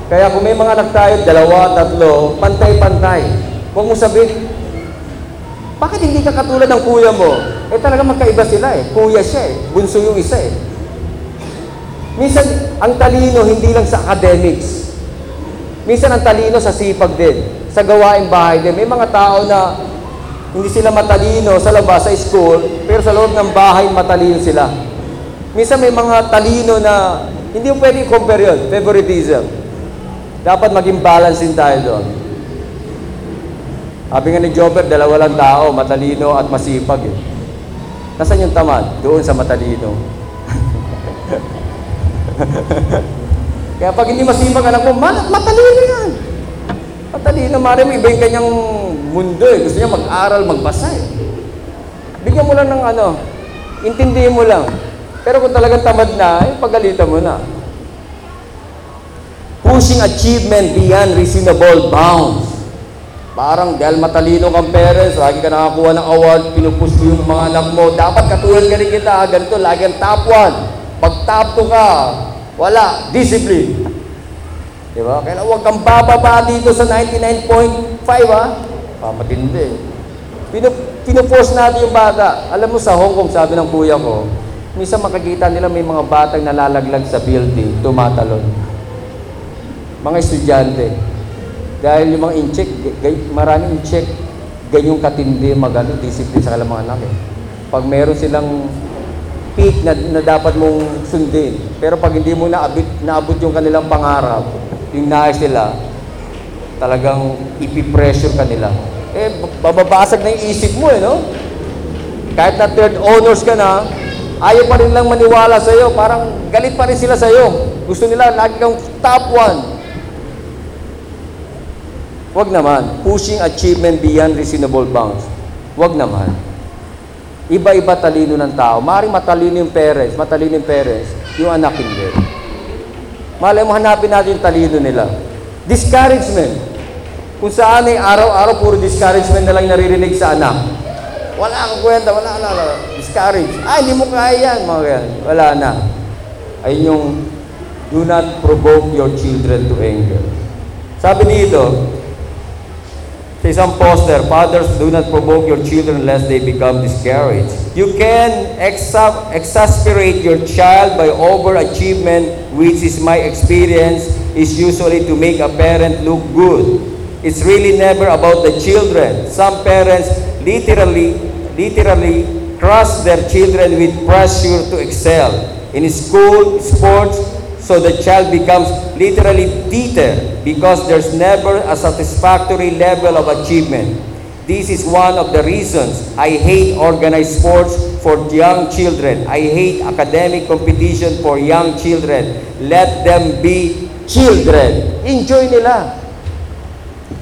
Kaya kung may mga anak tayo, dalawa, tatlo, pantay-pantay. Huwag mo sabihin, bakit hindi ka katulad ng kuya mo? Eh talaga magkaiba sila eh. Kuya siya eh. Bunso yung isa eh. Minsan, ang talino hindi lang sa academics. Minsan ang talino sa sipag din. Sa gawaing bahay din. May mga tao na hindi sila matalino sa labas, sa school, pero sa loob ng bahay matalino sila. Minsan may mga talino na hindi mo pwede i-compare yun. Favoritism. Dapat maging balance din tayo doon. Sabi nga ni Jobber, dalawa lang tao, matalino at masipag. Eh. Nasaan yung tamad? Doon sa matalino. Kaya pag hindi masipag mo, ma- matalino yan. Matalino, mare mo iba yung kanyang mundo eh. Gusto niya mag-aral, magbasa eh. Bigyan mo lang ng ano, intindihin mo lang. Pero kung talagang tamad na, eh, pagalitan mo na. Pushing achievement beyond reasonable bounds. Parang dahil matalino kang parents, lagi ka nakakuha ng award, pinupush mo yung mga anak mo, dapat katulad ka rin kita, ganito, lagi ang top 1. Pag top 2 ka, wala, discipline. Di ba? Kaya huwag kang bababa dito sa 99.5 ha. Papatindi. Pinu- pinuforce natin yung bata. Alam mo sa Hong Kong, sabi ng kuya ko, minsan makikita nila may mga batang nalalaglag sa building, tumatalon. Mga estudyante. Dahil yung mga incheck, maraming incheck, ganyong katindi, magano, discipline sa kanilang mga anak eh. Pag meron silang peak na, na dapat mong sundin, pero pag hindi mo naabot, naabot yung kanilang pangarap, yung nais nila, talagang ipipressure ka nila. Eh, bababasag na yung isip mo eh, no? Kahit na third honors ka na, ayaw pa rin lang maniwala sa iyo. Parang galit pa rin sila sa iyo. Gusto nila lagi kang top one. Wag naman. Pushing achievement beyond reasonable bounds. Wag naman. Iba-iba talino ng tao. Maring matalino yung parents, matalino yung parents, yung anak hindi. Malay mo hanapin natin yung talino nila. Discouragement. Kung saan ay araw-araw puro discouragement na lang naririnig sa anak. Wala kang kwenta, wala na. Discourage. Ay, hindi mo kaya yan. Mga ganyan. Wala na. Ayun yung do not provoke your children to anger. Sabi dito, sa isang poster, fathers do not provoke your children lest they become discouraged. You can exa- exasperate your child by overachievement, which is my experience, is usually to make a parent look good. It's really never about the children. Some parents literally, literally crush their children with pressure to excel in school, sports, so the child becomes literally bitter because there's never a satisfactory level of achievement. This is one of the reasons I hate organized sports for young children. I hate academic competition for young children. Let them be children. Enjoy nila.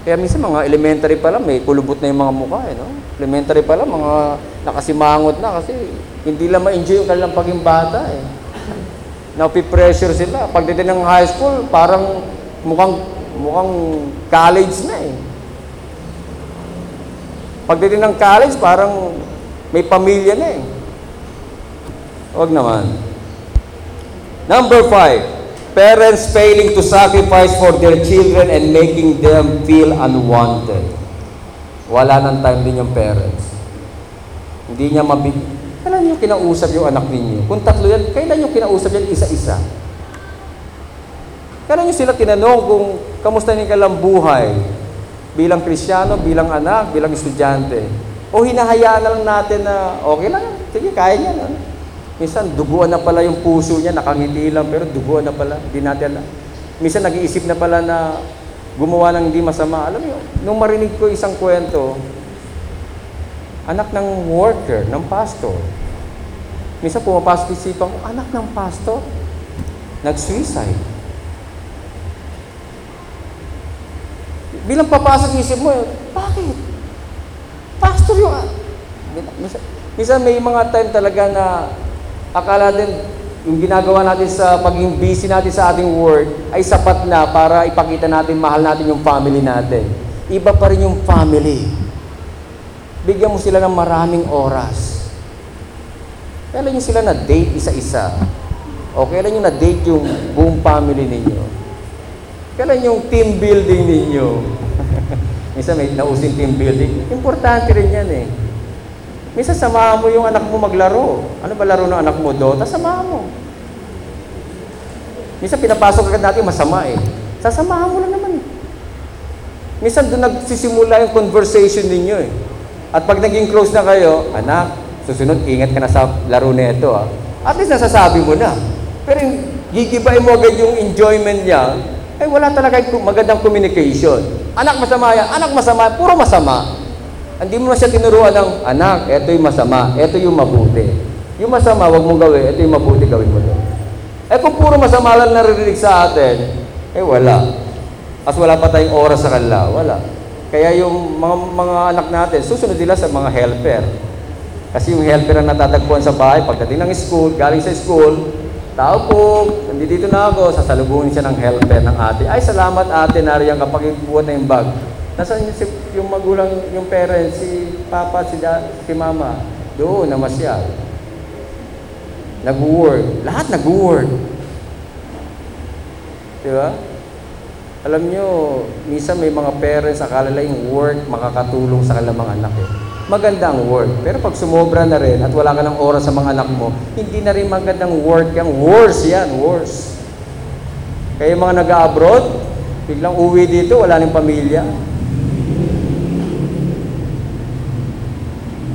Kaya minsan mga elementary pa lang, may kulubot na yung mga mukha eh, no? Elementary pa lang, mga nakasimangot na kasi hindi lang ma-enjoy yung kanilang paging bata eh. Napipressure sila. Pagdating ng high school, parang mukhang mukhang college na eh. Pagdating ng college, parang may pamilya na eh. Huwag naman. Number five, parents failing to sacrifice for their children and making them feel unwanted. Wala nang time din yung parents. Hindi niya mabig... Kailan niyo kinausap yung anak ninyo? Kung tatlo yan, kailan niyo kinausap yan isa-isa? Kailan niyo sila tinanong kung kamusta niyo kailang buhay? Bilang kristyano, bilang anak, bilang estudyante. O hinahayaan na lang natin na okay lang, sige, kaya niya. No? Minsan, duguan na pala yung puso niya, nakangiti lang, pero duguan na pala, di natin alam. Minsan, nag-iisip na pala na gumawa ng hindi masama. Alam mo, nung marinig ko isang kwento, anak ng worker, ng pastor. Minsan pumapasok isipan ko, anak ng pastor, nag-suicide. Bilang papasok isip mo, bakit? Pastor yung... Minsan, may mga time talaga na akala din yung ginagawa natin sa paging busy natin sa ating work ay sapat na para ipakita natin mahal natin yung family natin. Iba pa rin yung family. Bigyan mo sila ng maraming oras. Kailan nyo sila na-date isa-isa? O kailan nyo na-date yung buong family ninyo? Kailan yung team building ninyo? Minsan may nausing team building. Importante rin yan eh. Minsan samahan mo yung anak mo maglaro. Ano ba laro ng anak mo? Dota, samahan mo. Minsan pinapasok agad natin masama eh. Sasamahan mo lang naman eh. Minsan doon nagsisimula yung conversation ninyo eh. At pag naging close na kayo, anak, susunod, ingat ka na sa laro na ito ah. At least nasasabi mo na. Pero yung gigibay mo agad yung enjoyment niya, eh wala talaga yung magandang communication. Anak masama yan, anak masama, puro masama. Hindi mo na siya tinuruan ng, anak, ito masama, ito yung mabuti. Yung masama, wag mong gawin, ito yung mabuti, gawin mo to. Eh kung puro masama lang naririnig sa atin, eh wala. As wala pa tayong oras sa kanila, wala. Kaya yung mga, mga anak natin, susunod nila sa mga helper. Kasi yung helper ang natatagpuan sa bahay, pagdating ng school, galing sa school, tao po, nandito na ako, sasalubungin siya ng helper ng ate. Ay, salamat ate, nariyan kapag buhat na yung bag. Nasaan yung, yung magulang, yung parents, si papa, si, da, si mama? Doon, namasyal. Nag-work. Lahat nag-work. Di? Alam nyo, minsan may mga parents, akala lang yung work makakatulong sa kanilang mga anak eh. Magandang work. Pero pag sumobra na rin at wala ka ng oras sa mga anak mo, hindi na rin magandang work yan. Worse yan, worse. Kaya mga nag-abroad, biglang uwi dito, wala nang pamilya.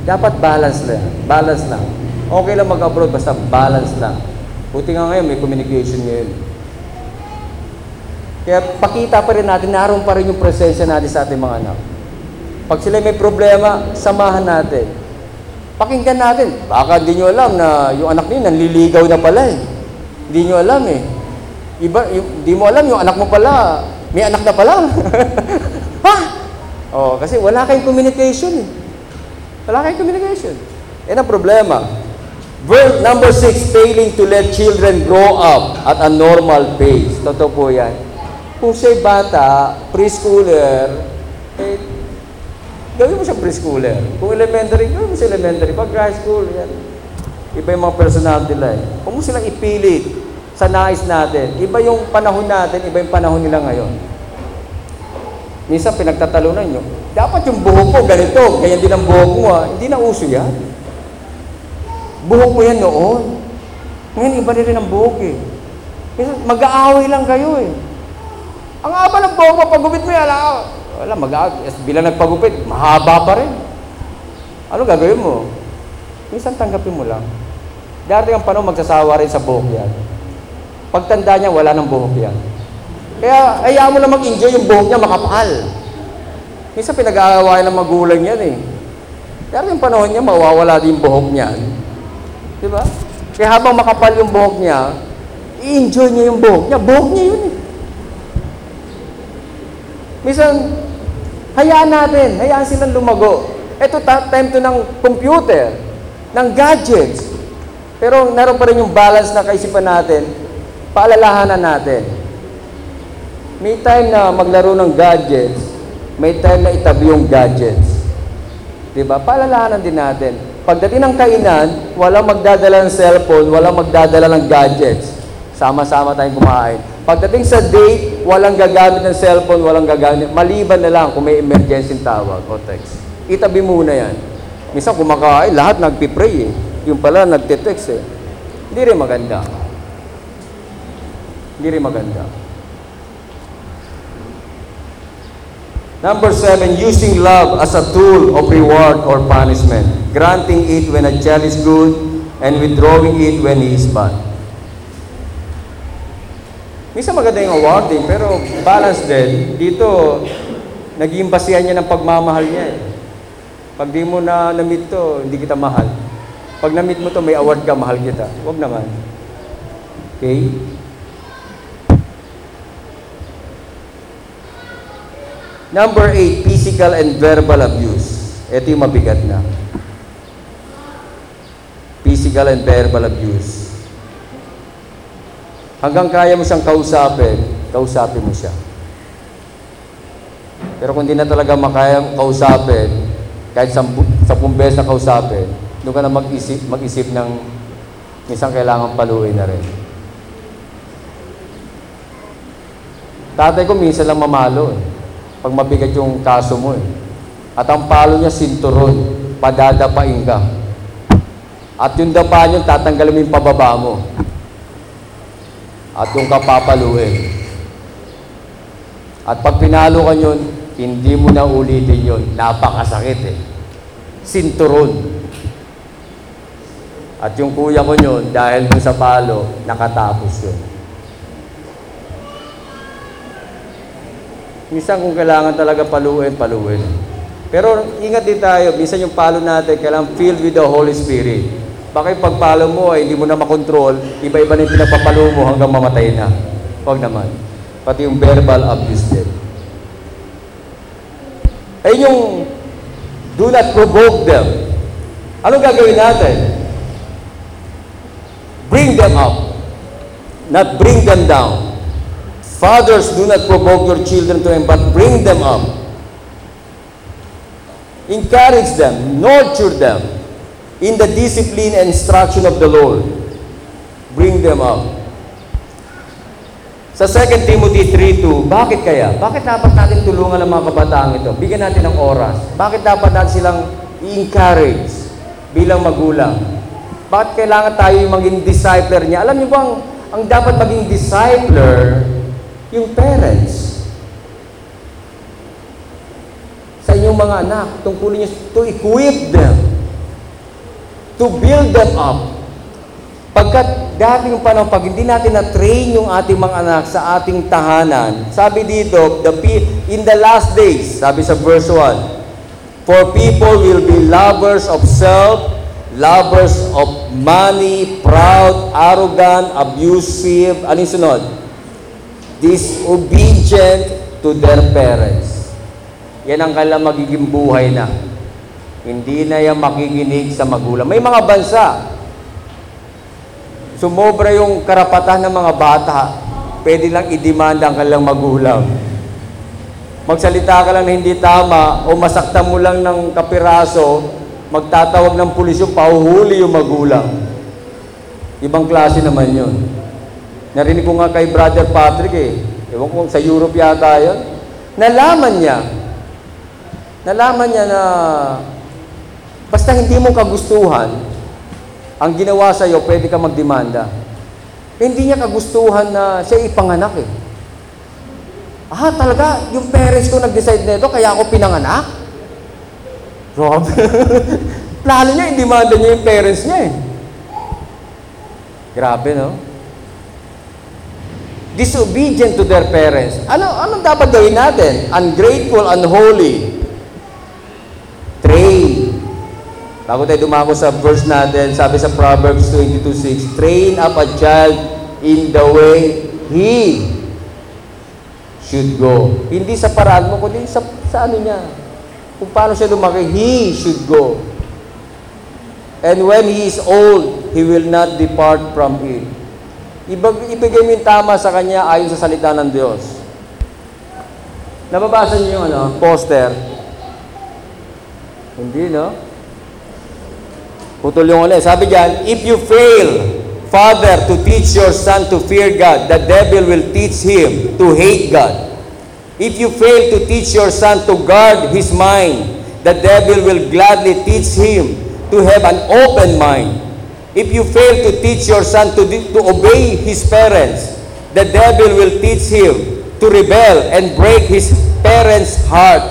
Dapat balance lang. Balance lang. Okay lang mag-abroad, basta balance lang. Buti nga ngayon, may communication ngayon. Kaya pakita pa rin natin, naroon pa rin yung presensya natin sa ating mga anak. Pag sila may problema, samahan natin. Pakinggan natin. Baka hindi nyo alam na yung anak niyo nanliligaw na pala eh. Hindi nyo alam eh. Iba, hindi mo alam yung anak mo pala, may anak na pala. ha? Oh, kasi wala kayong communication eh. Wala kayong communication. Yan ang problema. Verse number six, failing to let children grow up at a normal pace. Totoo po yan. Kung siya'y bata, preschooler, eh, gawin mo siya preschooler. Kung elementary, gawin mo siya elementary. Pag high school, yan. Iba yung mga personality nila eh. Huwag mo silang ipilit sa nais natin. Iba yung panahon natin, iba yung panahon nila ngayon. Minsan pinagtatalunan nyo. Dapat yung buhok ko ganito, ganyan din ang buhok mo ah. Hindi na uso yan. Buhok mo yan noon. Ngayon iba rin ang buhok eh. Minsan mag-aaway lang kayo eh. Ang haba ng buhok mo, pagupit mo yan, ah. Wala, mag-aaway. Yes, Bilang nagpagupit, mahaba pa rin. Ano gagawin mo? Minsan tanggapin mo lang. Darating ang panahon, magsasawa rin sa buhok yan. Pagtanda niya, wala ng buhok yan. Kaya, hayaan mo na mag-enjoy yung buhok niya, makapal. Minsan pinag-aawayan ng magulang yan eh. Darating ang panahon niya, mawawala din yung buhok niya. Di ba? Kaya habang makapal yung buhok niya, i-enjoy niya yung buhok niya. Buhok niya yun eh. Minsan, hayaan natin, hayaan silang lumago. Ito, ta- time to ng computer, ng gadgets. Pero naroon pa rin yung balance na kaisipan natin, paalalahanan natin. May time na maglaro ng gadgets, may time na itabi yung gadgets. Di ba? Paalalahanan din natin. Pagdating ng kainan, walang magdadala ng cellphone, walang magdadala ng gadgets. Sama-sama tayong kumain. Pagdating sa date, walang gagamit ng cellphone, walang gagamit. Maliban na lang kung may emergency tawag o text. Itabi muna yan. Minsan kumakain, lahat nagpipray eh. Yung pala nagte-text eh. Hindi rin maganda. Hindi rin maganda. Number seven, using love as a tool of reward or punishment. Granting it when a child is good and withdrawing it when he is bad. Minsan maganda yung awarding, pero balance din. Dito, naging basihan niya ng pagmamahal niya eh. Pag di mo na na-meet to, hindi kita mahal. Pag na-meet mo to, may award ka, mahal kita. Huwag naman. Okay? Number eight, physical and verbal abuse. Ito yung mabigat na. Physical and verbal abuse. Hanggang kaya mo siyang kausapin, kausapin mo siya. Pero kung di na talaga makaya kausapin, kahit sa, sa beses na kausapin, doon ka na mag-isip, mag-isip ng minsan kailangan paluin na rin. Tatay ko minsan lang mamalo eh. Pag mabigat yung kaso mo eh. At ang palo niya sinturon, padadapain ka. At yung dapa niya, tatanggalin mo yung pababa mo. At doon ka papaluin. At pag pinalo ka yun, hindi mo na ulitin yun. Napakasakit eh. Sinturon. At yung kuya ko yun, dahil dun sa palo, nakatapos yun. Minsan kung kailangan talaga paluin, paluin. Pero ingat din tayo, minsan yung palo natin, kailangan filled with the Holy Spirit. Baka yung pagpalo mo ay hindi mo na makontrol, iba-iba na yung pinapapalo mo hanggang mamatay na. Huwag naman. Pati yung verbal abuse din. Ay yung do not provoke them. Anong gagawin natin? Bring them up. Not bring them down. Fathers, do not provoke your children to him, but bring them up. Encourage them, nurture them in the discipline and instruction of the Lord. Bring them up. Sa 2 Timothy 3.2, bakit kaya? Bakit dapat natin tulungan ang mga kabataan ito? Bigyan natin ng oras. Bakit dapat natin silang i-encourage bilang magulang. Bakit kailangan tayo maging discipler niya? Alam niyo bang ang dapat maging discipler yung parents sa inyong mga anak. Tungkulin niyo to equip them, to build them up. Pagkat dati yung panahon, pag hindi natin na-train yung ating mga anak sa ating tahanan, sabi dito, the in the last days, sabi sa verse 1, For people will be lovers of self, lovers of money, proud, arrogant, abusive, ano yung sunod? Disobedient to their parents. Yan ang kailang magiging buhay na. Hindi na yan makikinig sa magulang. May mga bansa, sumobra yung karapatan ng mga bata, pwede lang idemanda ang kanilang magulang. Magsalita ka lang na hindi tama o masaktan mo lang ng kapiraso, magtatawag ng pulis yung pahuhuli yung magulang. Ibang klase naman yun. Narinig ko nga kay Brother Patrick eh. Ewan ko sa Europe yata yun. Nalaman niya. Nalaman niya na basta hindi mo kagustuhan, ang ginawa sa iyo, pwede ka magdemanda. Hindi niya kagustuhan na siya ipanganak eh. Ah, talaga, yung parents ko nag-decide nito, kaya ako pinanganak? Rob, plano niya, i-demanda niya yung parents niya eh. Grabe, no? Disobedient to their parents. Ano, anong dapat gawin natin? Ungrateful, unholy. Train. Bago tayo dumako sa verse natin, sabi sa Proverbs 22.6, Train up a child in the way he should go. Hindi sa paraan mo, kundi sa, sa ano niya. Kung paano siya lumaki, he should go. And when he is old, he will not depart from it. Ibag, ibigay mo yung tama sa kanya ayon sa salita ng Diyos. Nababasa niyo yung ano, poster? Hindi, no? Putol yung ulit. Sabi diyan, if you fail, Father, to teach your son to fear God, the devil will teach him to hate God. If you fail to teach your son to guard his mind, the devil will gladly teach him to have an open mind. If you fail to teach your son to, to obey his parents, the devil will teach him to rebel and break his parents' heart.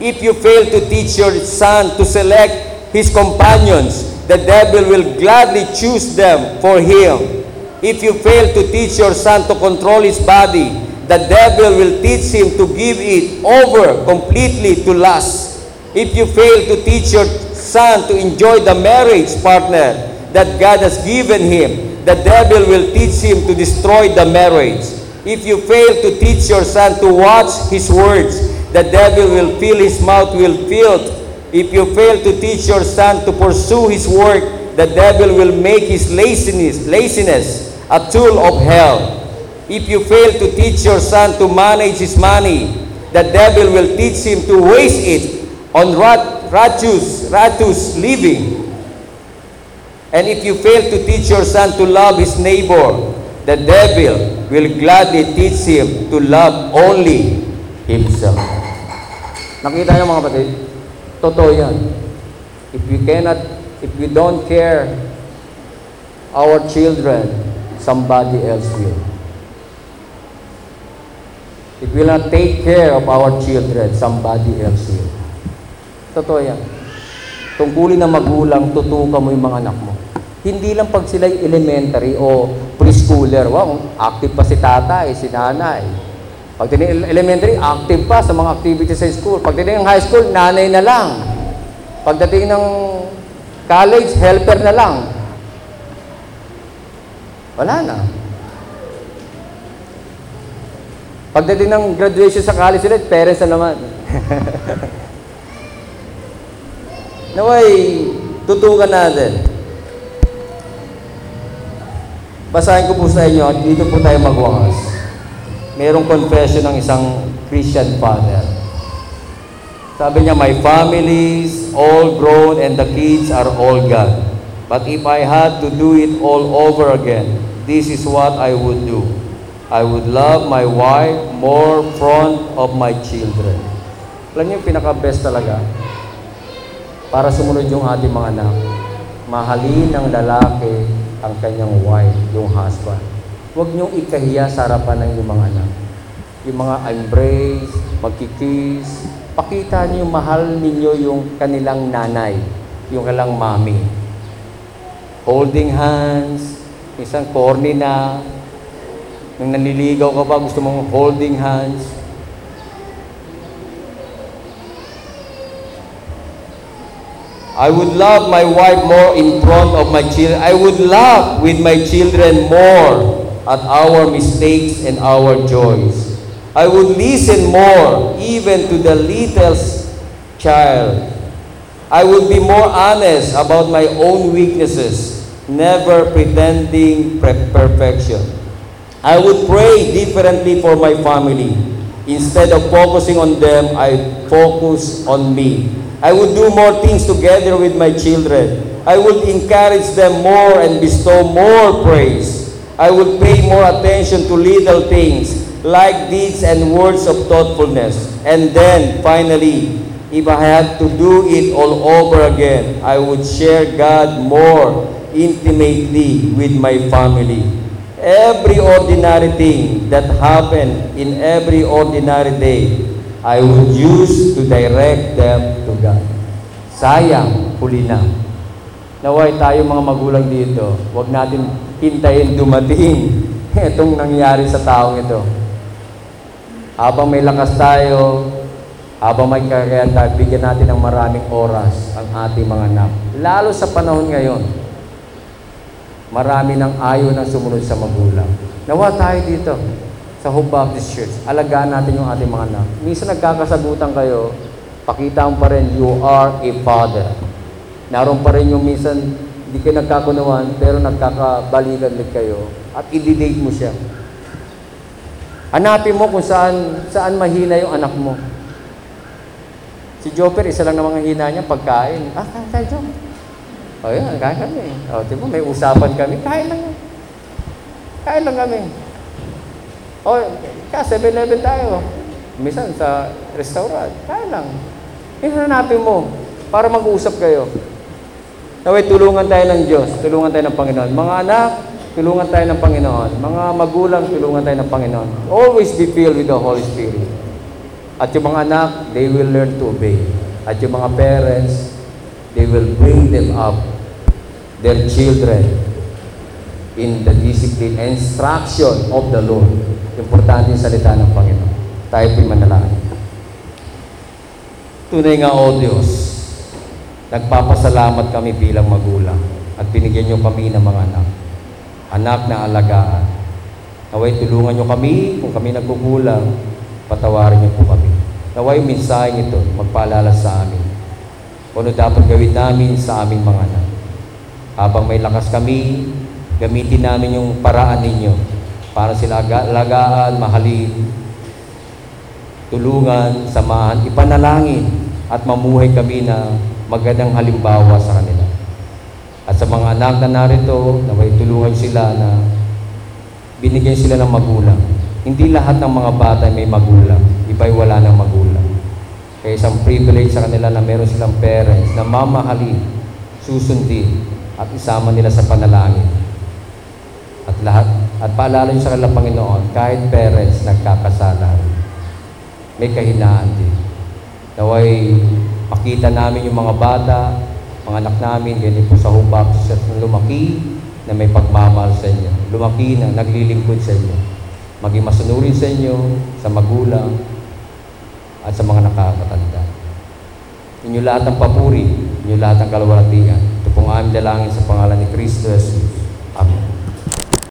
If you fail to teach your son to select his companions, the devil will gladly choose them for him. If you fail to teach your son to control his body, the devil will teach him to give it over completely to lust. If you fail to teach your son to enjoy the marriage partner that God has given him, the devil will teach him to destroy the marriage. If you fail to teach your son to watch his words, the devil will fill his mouth with filth. If you fail to teach your son to pursue his work, the devil will make his laziness, laziness a tool of hell. If you fail to teach your son to manage his money, the devil will teach him to waste it on rat, ratus, ratus living. And if you fail to teach your son to love his neighbor, the devil will gladly teach him to love only himself. Nakita niyo mga kapatid? Totoo yan. If we cannot, if we don't care our children, somebody else will. If we will not take care of our children, somebody else will. Totoo yan. Tungkulin ng magulang, tutukan mo yung mga anak mo. Hindi lang pag sila elementary o preschooler, wow, active pa si tatay, si nanay. Pag tinignan elementary, active pa sa mga activities sa school. Pag tinignan high school, nanay na lang. Pagdating ng college, helper na lang. Wala na. Pagdating ng graduation sa college ulit, parents na naman. Naway, tutukan natin. Basahin ko po sa inyo, at dito po tayo magwakas. Merong confession ng isang Christian father. Sabi niya, My family is all grown and the kids are all gone. But if I had to do it all over again, this is what I would do. I would love my wife more front of my children. Alam yung pinaka-best talaga? para sumunod yung ating mga anak. Mahalin ng lalaki ang kanyang wife, yung husband. Huwag niyong ikahiya sa harapan ng inyong mga anak. Yung mga embrace, magkikiss, pakita niyo mahal ninyo yung kanilang nanay, yung kanilang mami. Holding hands, isang corny na, nung nanliligaw ka pa, gusto mong holding hands. I would love my wife more in front of my children. I would laugh with my children more at our mistakes and our joys. I would listen more even to the littlest child. I would be more honest about my own weaknesses, never pretending pre- perfection. I would pray differently for my family. Instead of focusing on them, I focus on me. I would do more things together with my children. I would encourage them more and bestow more praise. I would pay more attention to little things like deeds and words of thoughtfulness. And then, finally, if I had to do it all over again, I would share God more intimately with my family. Every ordinary thing that happened in every ordinary day, I would use to direct them to God. Sayang, huli na. Naway tayo mga magulang dito, huwag natin hintayin dumating itong nangyari sa taong ito. Habang may lakas tayo, habang may kakayahan tayo, bigyan natin ng maraming oras ang ating mga anak. Lalo sa panahon ngayon, marami nang ayaw ng sumunod sa magulang. Nawa tayo dito sa Hope Baptist Church. Alagaan natin yung ating mga anak. Minsan nagkakasagutan kayo, pakita mo pa rin, you are a father. Naroon pa rin yung minsan, hindi kayo nagkakunawan, pero nagkakabalikan ulit kayo at i-date mo siya. Hanapin mo kung saan, saan mahina yung anak mo. Si Joper, isa lang namang hina niya, pagkain. Ah, kain tayo, Joper. O yan, kain kami. O, di ba, may usapan kami, kain lang yan. Kain lang kami. O, ka, 7-Eleven tayo. Minsan sa restaurant, kain lang. Yung hanapin mo, para mag-uusap kayo. Naway, tulungan tayo ng Diyos, tulungan tayo ng Panginoon. Mga anak, tulungan tayo ng Panginoon. Mga magulang, tulungan tayo ng Panginoon. Always be filled with the Holy Spirit. At yung mga anak, they will learn to obey. At yung mga parents, they will bring them up, their children, in the discipline and instruction of the Lord. Importante yung salita ng Panginoon. Tayo po'y manalangin. Tunay nga, O Diyos, nagpapasalamat kami bilang magulang at binigyan niyo kami ng mga anak. Anak na alagaan. Naway tulungan niyo kami kung kami nagkukulang, patawarin niyo po kami. Naway mensaheng ito, magpaalala sa amin. Kung ano dapat gawin namin sa aming mga anak. Habang may lakas kami, gamitin namin yung paraan ninyo para sila aga- alagaan, mahalin, tulungan, samahan, ipanalangin at mamuhay kami na magandang halimbawa sa kanila. At sa mga anak na narito, na may tulungan sila na binigyan sila ng magulang. Hindi lahat ng mga bata may magulang. Iba'y wala ng magulang. Kaya isang privilege sa kanila na meron silang parents na mamahalin, susundin, at isama nila sa panalangin. At lahat, at paalala niyo sa kanilang Panginoon, kahit parents nagkakasala, may kahinaan din. Naway makita namin yung mga bata, mga anak namin, ganyan po sa Church na lumaki na may pagmamahal sa inyo. Lumaki na naglilingkod sa inyo. Maging masunurin sa inyo, sa magulang, at sa mga nakakatanda. Inyo lahat ng papuri, inyo lahat ng kalwalatian. Ito pong aming dalangin sa pangalan ni Kristo Jesus.